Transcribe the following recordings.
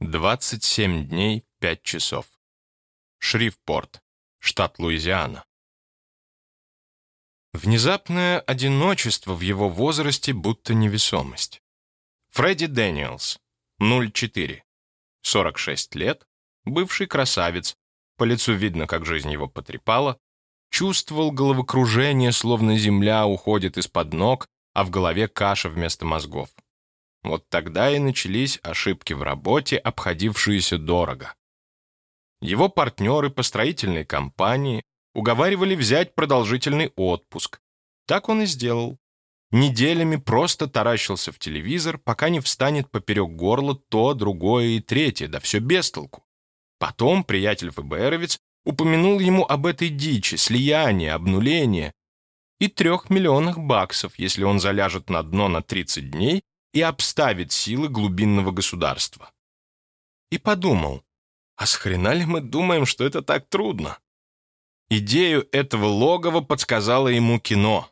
27 дней 5 часов. Шрифпорт, штат Луизиана. Внезапное одиночество в его возрасте будто невесомость. Фредди Дэниелс, 04, 46 лет, бывший красавец, по лицу видно, как жизнь его потрепала, чувствовал головокружение, словно земля уходит из-под ног, а в голове каша вместо мозгов. Вот тогда и начались ошибки в работе, обходившиеся дорого. Его партнеры по строительной компании уговаривали взять продолжительный отпуск. Так он и сделал. Неделями просто таращился в телевизор, пока не встанет поперек горла то, другое и третье, да все без толку. Потом приятель ФБРовец упомянул ему об этой дичи, слиянии, обнулении и трех миллионах баксов, если он заляжет на дно на 30 дней и обставит силы глубинного государства. И подумал, а с хрена ли мы думаем, что это так трудно? Идею этого логова подсказало ему кино.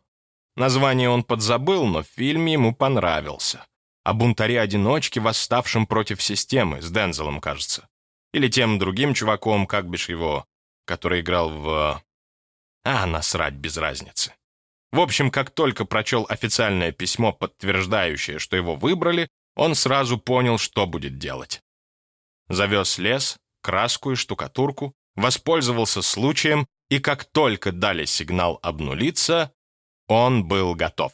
Название он подзабыл, но фильм ему понравился. О бунтаре-одиночке, восставшем против системы, с Дензелом, кажется. Или тем другим чуваком, как бишь его, который играл в... А, насрать, без разницы. В общем, как только прочел официальное письмо, подтверждающее, что его выбрали, он сразу понял, что будет делать. Завез лес, краску и штукатурку, воспользовался случаем, и как только дали сигнал обнулиться, он был готов.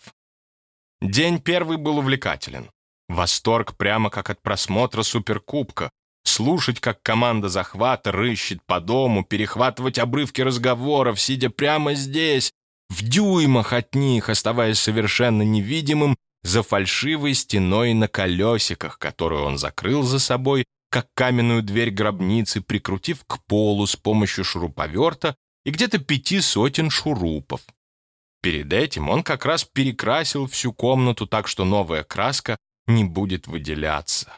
День первый был увлекателен. Восторг прямо как от просмотра суперкубка. Слушать, как команда захвата рыщет по дому, перехватывать обрывки разговоров, сидя прямо здесь, в дюймах от них, оставаясь совершенно невидимым за фальшивой стеной на колесиках, которую он закрыл за собой, как каменную дверь гробницы, прикрутив к полу с помощью шуруповерта и где-то пяти сотен шурупов. Перед этим он как раз перекрасил всю комнату так, что новая краска не будет выделяться.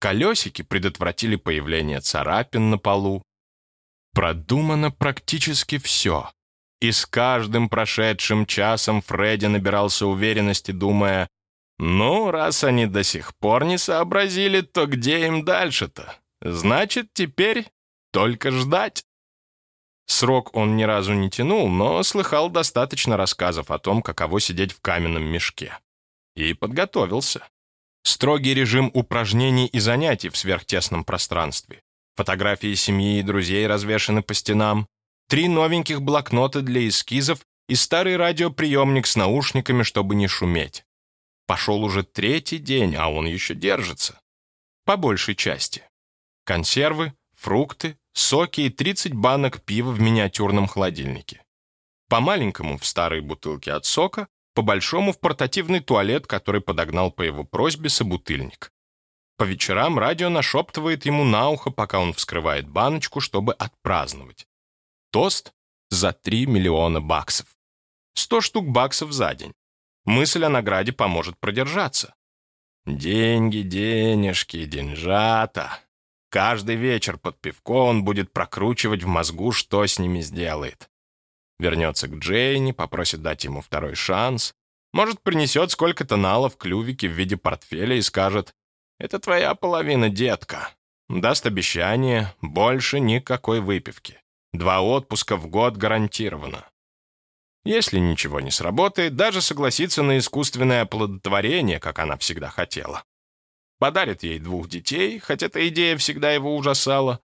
Колесики предотвратили появление царапин на полу. Продумано практически все. И с каждым прошедшим часом Фредди набирался уверенности, думая, «Ну, раз они до сих пор не сообразили, то где им дальше-то? Значит, теперь только ждать». Срок он ни разу не тянул, но слыхал достаточно рассказов о том, каково сидеть в каменном мешке. И подготовился. Строгий режим упражнений и занятий в сверхтесном пространстве. Фотографии семьи и друзей развешаны по стенам три новеньких блокнота для эскизов и старый радиоприемник с наушниками, чтобы не шуметь. Пошел уже третий день, а он еще держится. По большей части. Консервы, фрукты, соки и 30 банок пива в миниатюрном холодильнике. По маленькому в старой бутылке от сока, по большому в портативный туалет, который подогнал по его просьбе собутыльник. По вечерам радио нашептывает ему на ухо, пока он вскрывает баночку, чтобы отпраздновать. Тост за 3 миллиона баксов. 100 штук баксов за день. Мысль о награде поможет продержаться. Деньги, денежки, деньжата. Каждый вечер под пивко он будет прокручивать в мозгу, что с ними сделает. Вернется к Джейни, попросит дать ему второй шанс. Может, принесет сколько-то налов клювики в виде портфеля и скажет «Это твоя половина, детка». Даст обещание, больше никакой выпивки. Два отпуска в год гарантированно. Если ничего не сработает, даже согласится на искусственное оплодотворение, как она всегда хотела. Подарит ей двух детей, хотя эта идея всегда его ужасала.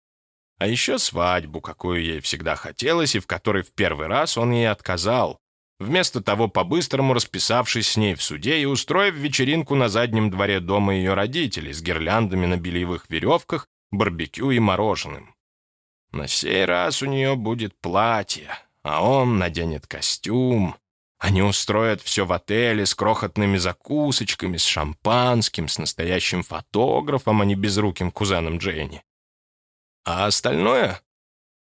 А еще свадьбу, какую ей всегда хотелось, и в которой в первый раз он ей отказал, вместо того по-быстрому расписавшись с ней в суде и устроив вечеринку на заднем дворе дома ее родителей с гирляндами на бельевых веревках, барбекю и мороженым. На сей раз у нее будет платье, а он наденет костюм. Они устроят все в отеле с крохотными закусочками, с шампанским, с настоящим фотографом, а не безруким кузеном Джейни. А остальное?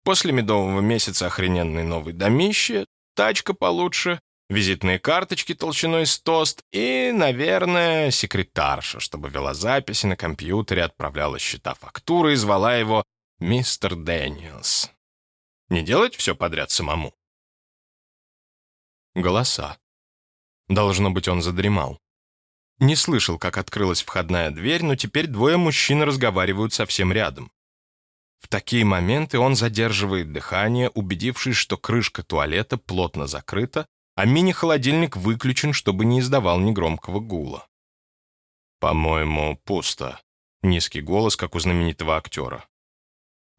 После медового месяца охрененный новый домище, тачка получше, визитные карточки толщиной с тост и, наверное, секретарша, чтобы вела записи на компьютере, отправляла счета фактуры и звала его мистер Дэниелс. Не делать все подряд самому. Голоса. Должно быть, он задремал. не слышал, как открылась входная дверь, но теперь двое мужчин разговаривают совсем рядом. В такие моменты он задерживает дыхание, убедившись, что крышка туалета плотно закрыта, а мини-холодильник выключен, чтобы не издавал негромкого гула. «По-моему, пусто», — низкий голос, как у знаменитого актера.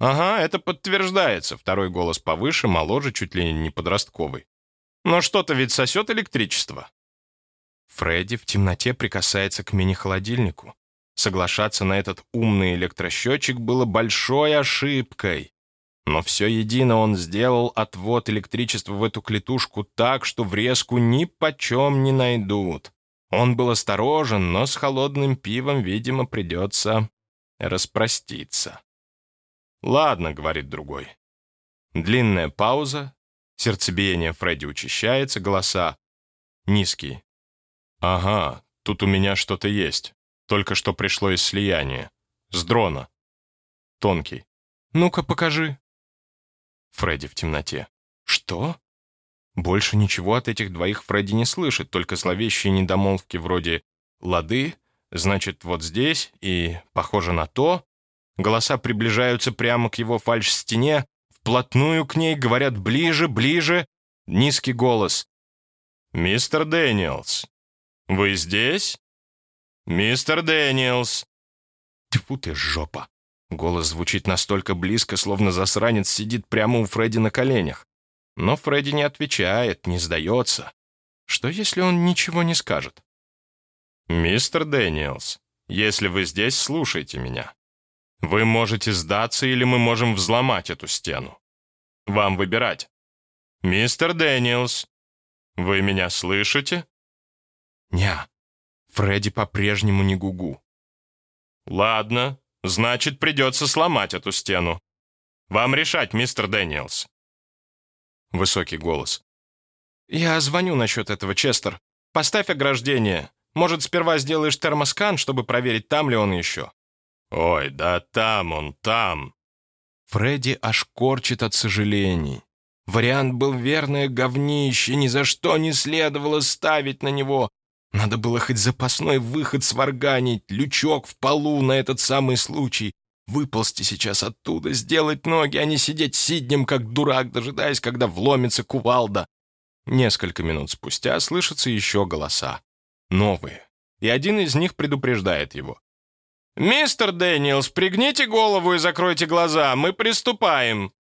«Ага, это подтверждается», — второй голос повыше, моложе, чуть ли не подростковый. «Но что-то ведь сосет электричество». Фредди в темноте прикасается к мини-холодильнику. Соглашаться на этот умный электросчетчик было большой ошибкой. Но все едино он сделал отвод электричества в эту клетушку так, что врезку ни почем не найдут. Он был осторожен, но с холодным пивом, видимо, придется распроститься. «Ладно», — говорит другой. Длинная пауза, сердцебиение Фредди учащается, голоса низкие. «Ага, тут у меня что-то есть. Только что пришло из слияния. С дрона. Тонкий. Ну-ка, покажи». Фредди в темноте. «Что?» Больше ничего от этих двоих Фредди не слышит, только зловещие недомолвки вроде «лады», значит, вот здесь и «похоже на то». Голоса приближаются прямо к его фальш-стене, вплотную к ней, говорят «ближе, ближе». Низкий голос. «Мистер Дэниелс, вы здесь? Мистер Дэниелс!» Тьфу ты, жопа! Голос звучит настолько близко, словно засранец сидит прямо у Фредди на коленях. Но Фредди не отвечает, не сдается. Что, если он ничего не скажет? «Мистер Дэниелс, если вы здесь, слушайте меня. Вы можете сдаться, или мы можем взломать эту стену. Вам выбирать. Мистер Дэниелс, вы меня слышите?» «Не-а, Фредди по-прежнему ни гугу». «Ладно, значит, придется сломать эту стену. Вам решать, мистер Дэниелс». Высокий голос. «Я звоню насчет этого, Честер. Поставь ограждение. Может, сперва сделаешь термоскан, чтобы проверить, там ли он еще?» «Ой, да там он, там!» Фредди аж корчит от сожалений. Вариант был верное говнище, ни за что не следовало ставить на него. Надо было хоть запасной выход сварганить, лючок в полу на этот самый случай. Выползти сейчас оттуда, сделать ноги, а не сидеть сиднем, как дурак, дожидаясь, когда вломится кувалда. Несколько минут спустя слышатся еще голоса. Новые. И один из них предупреждает его. «Мистер Дэниелс, пригните голову и закройте глаза, мы приступаем!»